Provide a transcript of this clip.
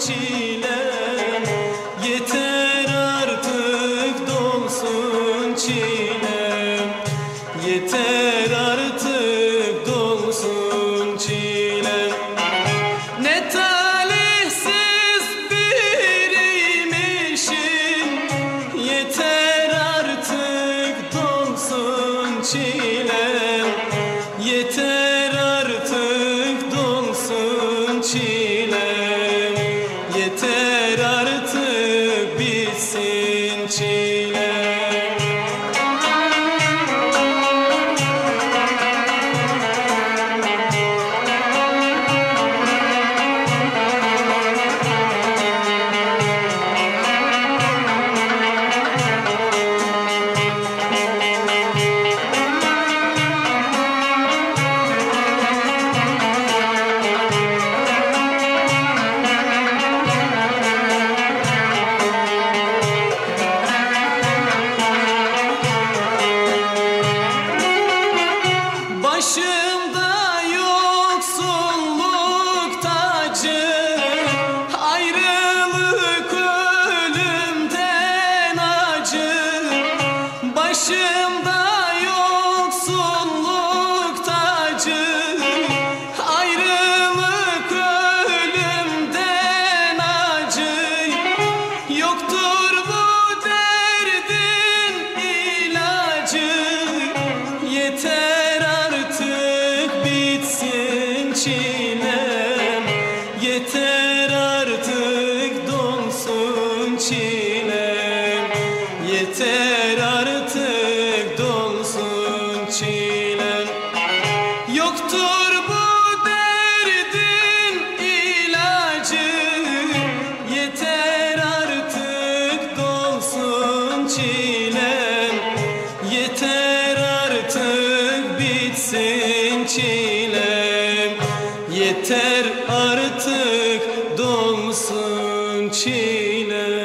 çilem Yeter artık dolsun çilem Yeter artık dolsun çilem Ne talihsiz biriymişim. Yeter artık dolsun çilem 谢 Yoktur bu derdin ilacı. Yeter artık dolsun çilem. Yeter artık bitsin çilem. Yeter artık dolsun çilem.